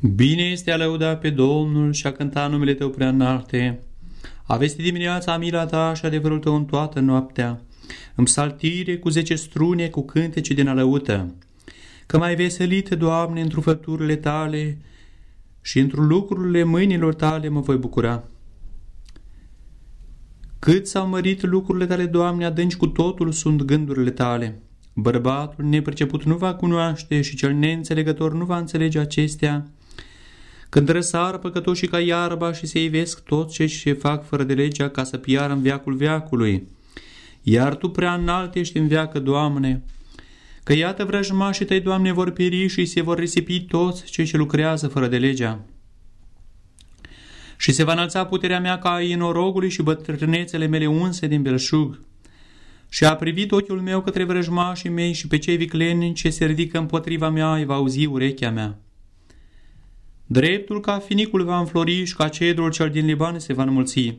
Bine este a lăuda pe Domnul și a cânta numele Tău prea înalte. A vesti dimineața mila Ta și adevărul Tău în toată noaptea. În saltire cu zece strune, cu cântece din alăută. Că mai veselite, Doamne, într făpturile Tale și într lucrurile mâinilor Tale mă voi bucura. Cât s-au mărit lucrurile Tale, Doamne, adânci cu totul sunt gândurile Tale. Bărbatul nepriceput nu va cunoaște și cel neînțelegător nu va înțelege acestea, când răsar păcătoșii ca iarba și se ivesc toți cei ce fac fără de legea ca să piară în veacul veacului. Iar Tu prea înalt ești în veacă, Doamne, că iată vrăjmașii Tăi, Doamne, vor pieri și se vor risipi toți cei ce lucrează fără de legea. Și se va înălța puterea mea ca a inorogului și bătrânețele mele unse din belșug. Și a privit ochiul meu către vrăjmașii mei și pe cei vicleni ce se ridică împotriva mea, îi va auzi urechea mea. Dreptul ca finicul va înflori și ca cedrul cel din Liban se va înmulți.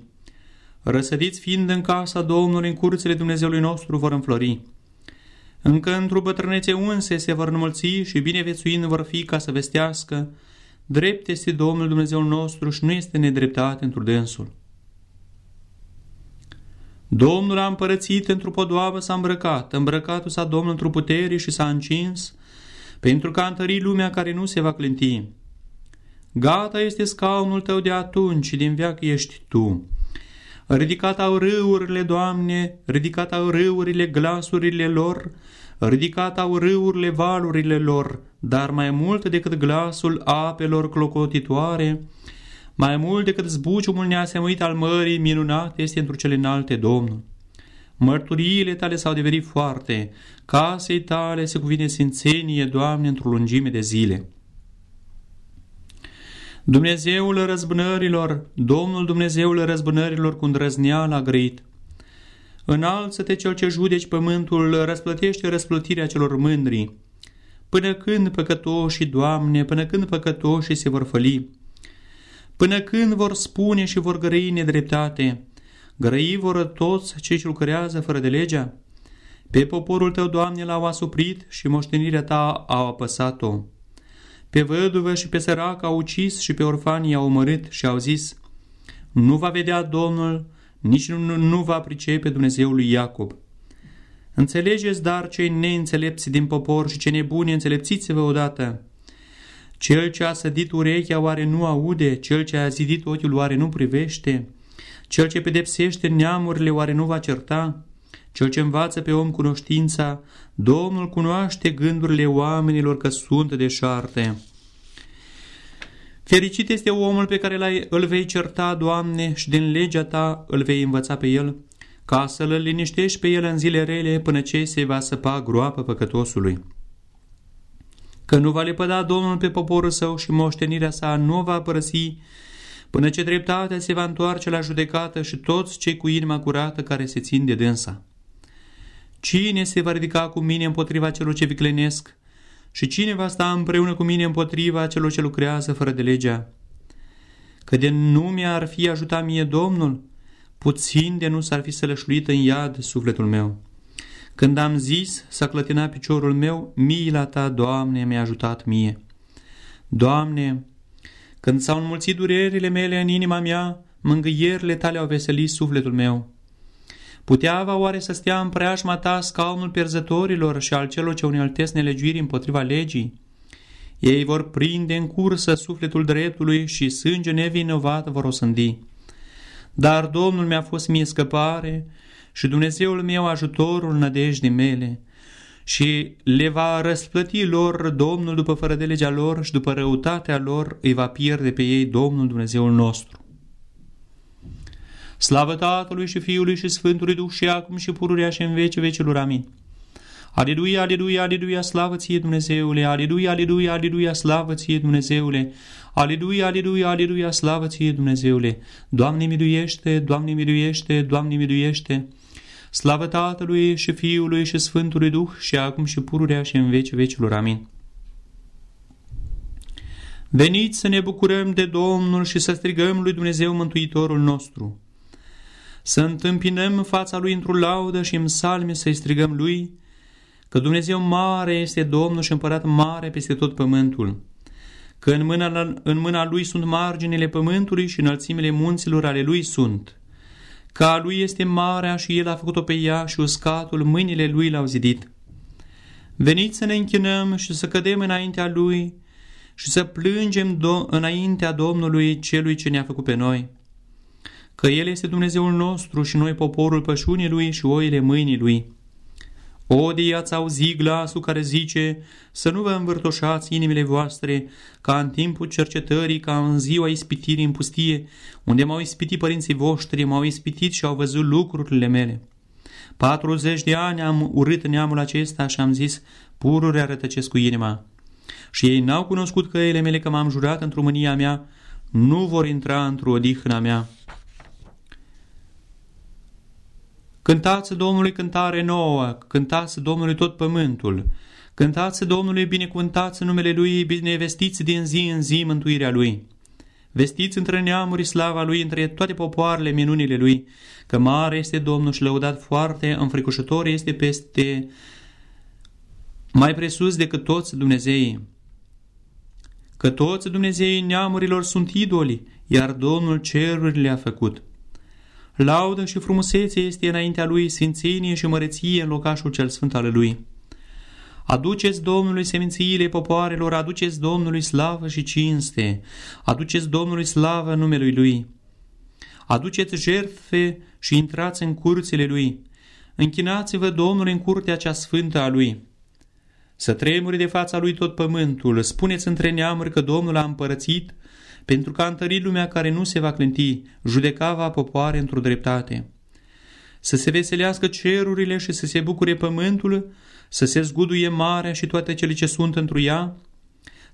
Răsădiți fiind în casa Domnului, în curțile Dumnezeului nostru vor înflori. Încă într-o bătrânețe unse se vor înmulți și binevețuind vor fi ca să vestească, drept este Domnul Dumnezeul nostru și nu este nedreptate într dânsul. Domnul a împărățit într-o podoabă s-a îmbrăcat, îmbrăcatul s-a Domnul într-o putere și s-a încins, pentru că a întărit lumea care nu se va clinti. Gata este scaunul tău de atunci și din veac ești tu. Ridicat au râurile, Doamne, ridicat au râurile glasurile lor, ridicat au râurile valurile lor, dar mai mult decât glasul apelor clocotitoare, mai mult decât zbuciumul neasemuit al mării minunate este într cele înalte, Domnul. Mărturiile tale s-au devenit foarte, casei tale se cuvine sfințenie, Doamne, într-o lungime de zile. Dumnezeul răzbunărilor, Domnul Dumnezeul răzbunărilor cu îndrăzneală a grăit. Înalță-te cel ce judeci pământul, răsplătește răsplătirea celor mândri. Până când păcătoșii, Doamne, până când păcătoșii se vor făli? Până când vor spune și vor grăi nedreptate? Grăi vor toți cei ce lucrează fără de legea? Pe poporul tău, Doamne, l-au asuprit și moștenirea ta au apăsat-o. Pe văduvă și pe sărac au ucis și pe orfanii au omorât și au zis, Nu va vedea Domnul, nici nu, nu va pricepe Dumnezeul lui Iacob. Înțelegeți, dar, cei neînțelepți din popor și cei nebuni, înțelepțiți-vă odată. Cel ce a sădit urechea oare nu aude, cel ce a zidit ochiul oare nu privește, cel ce pedepsește neamurile oare nu va certa, cel ce învață pe om cunoștința, Domnul cunoaște gândurile oamenilor că sunt deșarte. Fericit este omul pe care îl vei certa, Doamne, și din legea Ta îl vei învăța pe el, ca să-l liniștești pe el în zile rele până ce se va săpa groapă păcătosului. Că nu va lepăda Domnul pe poporul său și moștenirea sa nu va părăsi, până ce dreptatea se va întoarce la judecată și toți cei cu inima curată care se țin de dânsa. Cine se va ridica cu mine împotriva celor ce viclenesc? Și cine va sta împreună cu mine împotriva celor ce lucrează fără de legea? Că de nu mi-ar fi ajutat mie Domnul, puțin de nu s-ar fi sălășluit în iad sufletul meu. Când am zis să clătina piciorul meu, mila ta, Doamne, mi-a ajutat mie. Doamne, când s-au înmulțit durerile mele în inima mea, mângâierile tale au veselit sufletul meu. Putea va oare să stea în preajma ta scaunul pierzătorilor și al celor ce uneltesc nelegiuiri împotriva legii? Ei vor prinde în cursă sufletul dreptului și sânge nevinovat vor osândi. Dar Domnul mi-a fost mie scăpare și Dumnezeul meu ajutorul nădejdii mele și le va răsplăti lor Domnul după fără de legea lor și după răutatea lor îi va pierde pe ei Domnul Dumnezeul nostru. Slavă Tatălui și Fiului și Sfântului Duh și acum și pururea și în vece vecilor. Amin. Aleluia, aleluia, aleluia, slavă ție Dumnezeule, aleluia, aleluia, aleluia, slavă ție Dumnezeule, aleluia, aleluia, aleluia, slavă ție Dumnezeule. Doamne miluiește, Doamne miluiește, Doamne miluiește. Slavă Tatălui și Fiului și Sfântului Duh și acum și pururea și în vece vecilor. Amin. Veniți să ne bucurăm de Domnul și să strigăm lui Dumnezeu Mântuitorul nostru să întâmpinăm fața Lui într-o laudă și în salme să-i strigăm Lui, că Dumnezeu mare este Domnul și împărat mare peste tot pământul, că în mâna, în mâna lui sunt marginile pământului și înălțimile munților ale lui sunt. Că a lui este marea și el a făcut-o pe ea și uscatul mâinile lui l-au zidit. Veniți să ne închinăm și să cădem înaintea lui și să plângem do- înaintea Domnului celui ce ne-a făcut pe noi. Că El este Dumnezeul nostru și noi poporul pășunii Lui și oile mâinii Lui. O, de ați auzi glasul care zice să nu vă învârtoșați inimile voastre ca în timpul cercetării, ca în ziua ispitirii în pustie, unde m-au ispitit părinții voștri, m-au ispitit și au văzut lucrurile mele. 40 de ani am urât neamul acesta și am zis, pururi rătăcesc cu inima. Și ei n-au cunoscut căile mele că m-am jurat într-o mânia mea, nu vor intra într-o odihna mea. Cântați Domnului cântare nouă, cântați Domnului tot pământul, cântați Domnului, binecuvântați numele Lui, binevestiți din zi în zi mântuirea Lui. Vestiți între neamuri slava Lui, între toate popoarele minunile Lui, că mare este Domnul și lăudat foarte, înfricoșător este peste mai presus decât toți Dumnezeii. Că toți Dumnezeii neamurilor sunt idoli, iar Domnul cerurile le-a făcut. Laudă și frumusețe este înaintea Lui, sfințenie și măreție în locașul cel sfânt al Lui. Aduceți Domnului semințiile popoarelor, aduceți Domnului slavă și cinste, aduceți Domnului slavă numelui Lui. Aduceți jertfe și intrați în curțile Lui. Închinați-vă Domnului în curtea cea sfântă a Lui. Să tremuri de fața Lui tot pământul, spuneți între neamuri că Domnul a împărățit, pentru că a întărit lumea care nu se va clinti, judeca va popoare într-o dreptate. Să se veselească cerurile și să se bucure pământul, să se zguduie marea și toate cele ce sunt întru ea,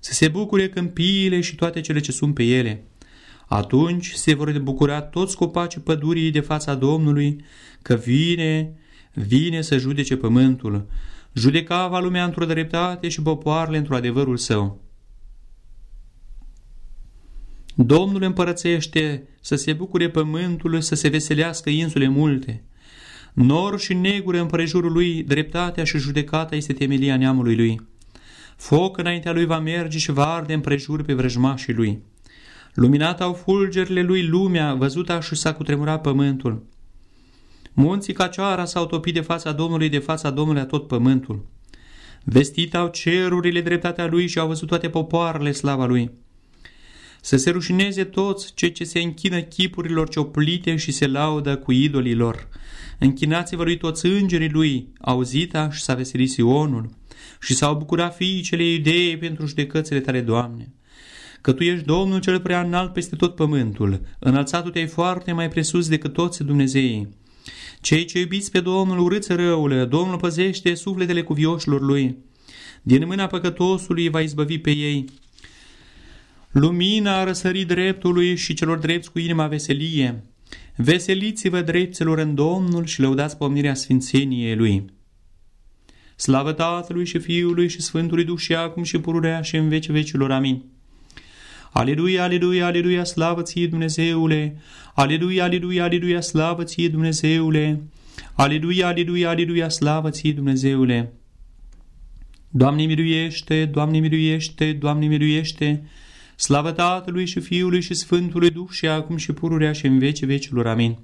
să se bucure câmpiile și toate cele ce sunt pe ele. Atunci se vor bucura toți copacii pădurii de fața Domnului, că vine, vine să judece pământul. Judeca va lumea într-o dreptate și popoarele într-o adevărul său. Domnul împărățește să se bucure pământul, să se veselească insule multe. Nor și negure împrejurul lui, dreptatea și judecata este temelia neamului lui. Foc înaintea lui va merge și va arde împrejur pe vrăjmașii lui. Luminat au fulgerile lui lumea, văzuta și s-a cutremurat pământul. Munții ca cioara s-au topit de fața Domnului, de fața Domnului a tot pământul. Vestit au cerurile dreptatea lui și au văzut toate popoarele slava lui. Să se rușineze toți cei ce se închină chipurilor cioplite și se laudă cu idolii lor. Închinați-vă lui toți îngerii lui, auzita și s-a veselit Sionul, și s-au bucurat fiicele iudeii pentru judecățile tale, Doamne. Că Tu ești Domnul cel prea înalt peste tot pământul, înălțatul te-ai foarte mai presus decât toți Dumnezeii. Cei ce iubiți pe Domnul urâți răule, Domnul păzește sufletele cuvioșilor lui. Din mâna păcătosului va izbăvi pe ei. Lumina a răsărit dreptului și celor drepți cu inima veselie. Veseliți-vă drepților în Domnul și lăudați pomnirea sfințeniei Lui. Slavă Tatălui și Fiului și Sfântului Duh și acum și pururea și în vece vecilor. Amin. Aleluia, aleluia, aleluia, slavă ție Dumnezeule! Aleluia, aleluia, aleluia, slavă ție Dumnezeule! Aleluia, aleluia, aleluia, slavă ție Dumnezeule! Doamne miluiește, Doamne miluiește, Doamne miluiește! Slavă Tatălui și Fiului și Sfântului Duh și acum și pururea și în vece vecilor. Amin.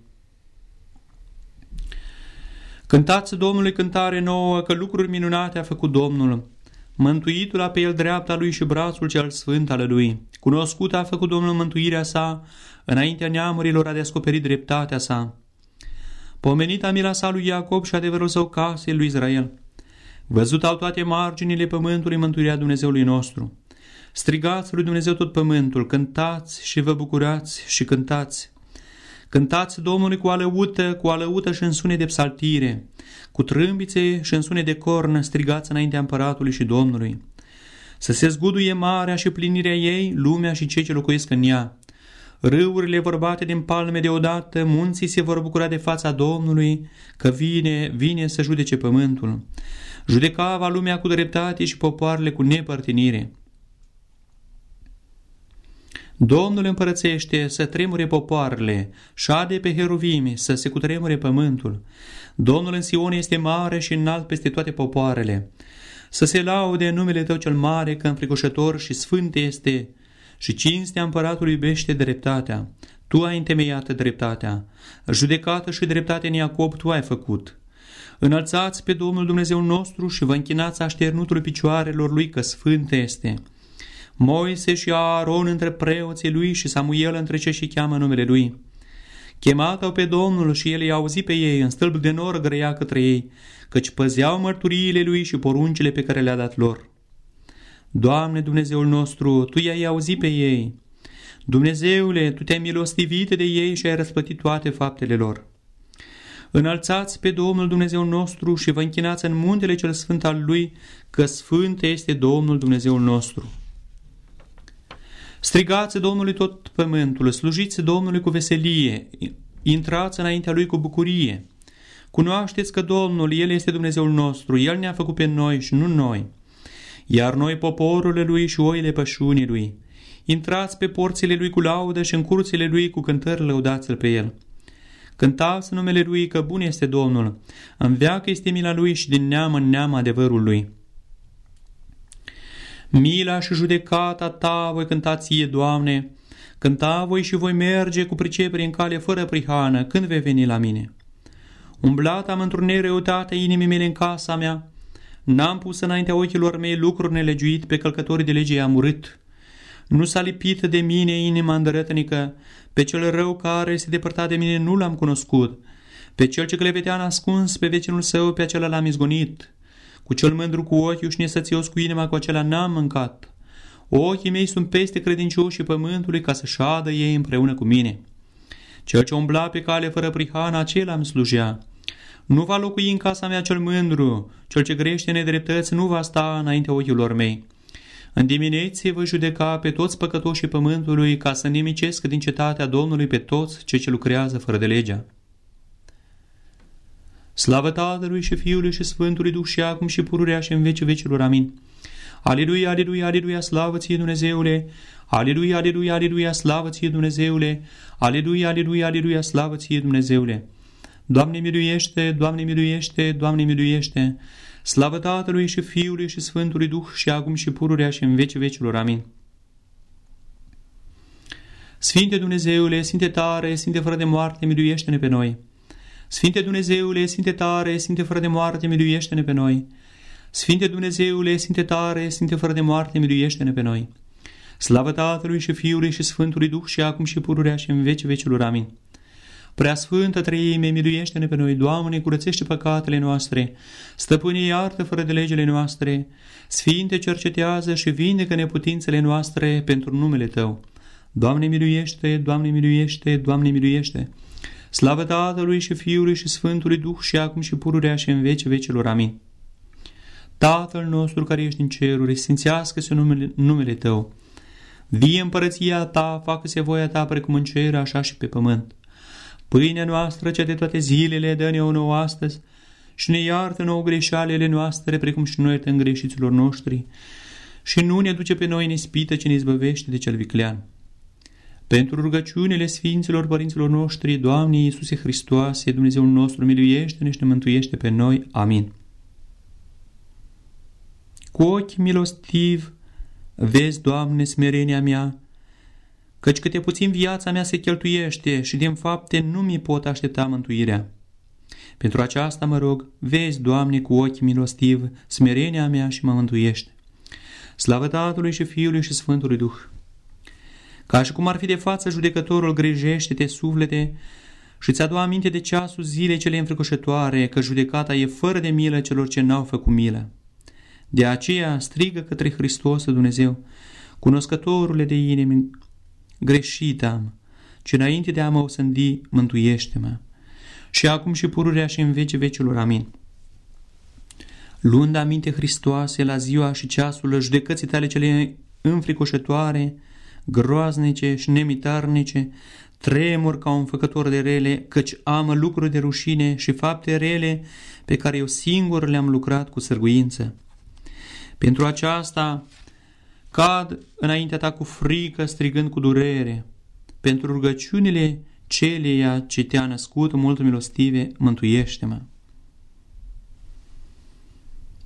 Cântați Domnului cântare nouă, că lucruri minunate a făcut Domnul. Mântuitul a pe el dreapta lui și brațul cel sfânt al lui. Cunoscut a făcut Domnul mântuirea sa, înaintea neamurilor a descoperit dreptatea sa. Pomenita mila sa lui Iacob și adevărul său casei lui Israel. Văzut au toate marginile pământului mântuirea Dumnezeului nostru. Strigați lui Dumnezeu tot pământul, cântați și vă bucurați și cântați. Cântați Domnului cu alăută, cu alăută și în sune de psaltire, cu trâmbițe și în sune de cornă strigați înaintea împăratului și Domnului. Să se zguduie marea și plinirea ei, lumea și cei ce locuiesc în ea. Râurile vor bate din palme deodată, munții se vor bucura de fața Domnului, că vine, vine să judece pământul. Judecava lumea cu dreptate și popoarele cu nepărtinire. Domnul împărățește să tremure popoarele, șade pe heruvimi, să se cutremure pământul. Domnul în Sion este mare și înalt peste toate popoarele. Să se laude numele Tău cel mare, că înfricoșător și sfânt este, și cinstea împăratului iubește dreptatea. Tu ai întemeiat dreptatea. Judecată și dreptate în Iacob tu ai făcut. Înălțați pe Domnul Dumnezeu nostru și vă închinați așternutului picioarelor lui că sfânt este. Moise și Aaron între preoții lui și Samuel între ce și cheamă numele lui. Chemat-au pe Domnul și el i-a auzit pe ei, în stâlp de nor grăia către ei, căci păzeau mărturiile lui și poruncile pe care le-a dat lor. Doamne Dumnezeul nostru, Tu i-ai auzit pe ei. Dumnezeule, Tu te-ai milostivit de ei și ai răspătit toate faptele lor. Înălțați pe Domnul Dumnezeu nostru și vă închinați în muntele cel sfânt al Lui, că sfânt este Domnul Dumnezeul nostru. Strigați Domnului tot pământul, slujiți Domnului cu veselie, intrați înaintea Lui cu bucurie. Cunoașteți că Domnul, El este Dumnezeul nostru, El ne-a făcut pe noi și nu noi. Iar noi poporul Lui și oile pășunii Lui. Intrați pe porțile Lui cu laudă și în curțile Lui cu cântări lăudați-L pe El. Cântați numele Lui că bun este Domnul, în veacă este mila Lui și din neam în neam adevărul Lui. Mila și judecata Ta voi cânta ție, Doamne, cânta voi și voi merge cu pricepere în cale fără prihană, când vei veni la mine. Umblat am într-un nereutate inimii mele în casa mea, n-am pus înaintea ochilor mei lucruri nelegiuit pe călcătorii de lege am urât. Nu s-a lipit de mine inima îndărătnică, pe cel rău care se depărta de mine nu l-am cunoscut, pe cel ce clevetea ascuns pe vecinul său, pe acela l-am izgonit. Cu cel mândru cu ochiul și nesățios cu inima, cu acela n-am mâncat. Ochii mei sunt peste credincioșii pământului ca să șadă ei împreună cu mine. Cel ce umbla pe cale fără prihană, acela îmi slujea. Nu va locui în casa mea cel mândru, cel ce grește nedreptăți nu va sta înaintea ochilor mei. În diminețe voi judeca pe toți păcătoșii pământului ca să nimicesc din cetatea Domnului pe toți cei ce lucrează fără de legea. Slavă Tatălui și Fiului și Sfântului Duh și acum și pururea și în vece vecilor. Amin. Aleluia, aleluia, aleluia, slavă ție Dumnezeule! Aleluia, aleluia, aleluia, slavă ție Dumnezeule! Aleluia, aleluia, aleluia, slavă ție Dumnezeule! Doamne miluiește, Doamne miluiește, Doamne miluiește! Slavă Tatălui și Fiului și Sfântului Duh și acum și pururea și în vece vecilor. Amin. Sfinte Dumnezeule, Sfinte tare, Sfinte fără de moarte, miluiește-ne pe noi! Sfinte Dumnezeule, Sfinte tare, Sfinte fără de moarte, miluiește-ne pe noi. Sfinte Dumnezeule, Sfinte tare, Sfinte fără de moarte, miluiește-ne pe noi. Slavă Tatălui și Fiului și Sfântului Duh și acum și pururea și în vece vecilor. Amin. Prea Sfântă Trăime, miluiește-ne pe noi, Doamne, curățește păcatele noastre, stăpânie iartă fără de legile noastre, Sfinte cercetează și vindecă neputințele noastre pentru numele Tău. Doamne miluiește, Doamne miluiește, Doamne miluiește. Slavă Tatălui și Fiului și Sfântului Duh și acum și pururea și în vece vecelor. Amin. Tatăl nostru care ești în ceruri, sfințească-se numele, numele Tău. Vie împărăția Ta, facă-se voia Ta precum în cer, așa și pe pământ. Pâinea noastră, cea de toate zilele, dă-ne-o nouă astăzi și ne iartă nouă greșalele noastre, precum și noi iertăm greșiților noștri. Și nu ne duce pe noi în ispită, ci ne izbăvește de cel viclean pentru rugăciunile Sfinților Părinților noștri, Doamne Iisuse Hristoase, Dumnezeul nostru, miluiește-ne și ne mântuiește pe noi. Amin. Cu ochi milostiv, vezi, Doamne, smerenia mea, căci câte puțin viața mea se cheltuiește și din fapte nu mi pot aștepta mântuirea. Pentru aceasta mă rog, vezi, Doamne, cu ochi milostiv, smerenia mea și mă mântuiește. Slavă Tatălui și Fiului și Sfântului Duh! Ca și cum ar fi de față judecătorul grijește-te suflete și ți-adu aminte de ceasul zilei cele înfricoșătoare, că judecata e fără de milă celor ce n-au făcut milă. De aceea strigă către Hristos Dumnezeu, cunoscătorule de inimi, greșit am, ci înainte de a mă osândi, mântuiește-mă. Și acum și pururea și în vece vecilor. Amin. Luând aminte Hristoase la ziua și ceasul judecății tale cele înfricoșătoare, groaznice și nemitarnice, tremur ca un făcător de rele, căci am lucruri de rușine și fapte rele pe care eu singur le-am lucrat cu sârguință. Pentru aceasta cad înaintea ta cu frică, strigând cu durere. Pentru rugăciunile celeia ce te-a născut mult milostive, mântuiește-mă.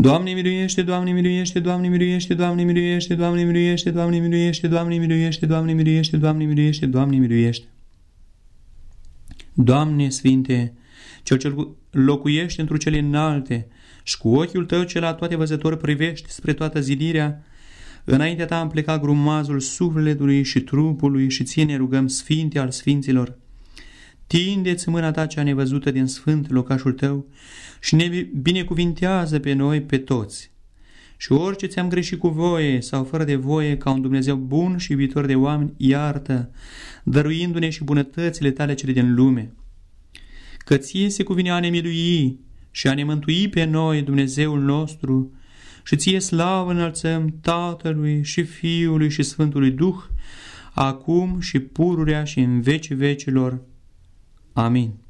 Doamne miluiește, Doamne miluiește, Doamne miluiește, Doamne miluiește, Doamne miluiește, Doamne miluiește, Doamne miluiește, Doamne miluiește, Doamne miluiește, Doamne miluiește. Doamne Sfinte, Cel ce locuiește într cele înalte și cu ochiul Tău cel la toate văzător privești spre toată zidirea, înaintea Ta am plecat grumazul sufletului și trupului și ție ne rugăm Sfinte al Sfinților. Tindeți mâna Ta cea nevăzută din sfânt locașul Tău și ne binecuvintează pe noi pe toți. Și orice ți-am greșit cu voie sau fără de voie, ca un Dumnezeu bun și iubitor de oameni, iartă, dăruindu-ne și bunătățile tale cele din lume. Că ție se cuvine a ne milui și a ne mântui pe noi, Dumnezeul nostru, și ție slavă înălțăm Tatălui și Fiului și Sfântului Duh, acum și pururea și în vecii vecilor. Amin.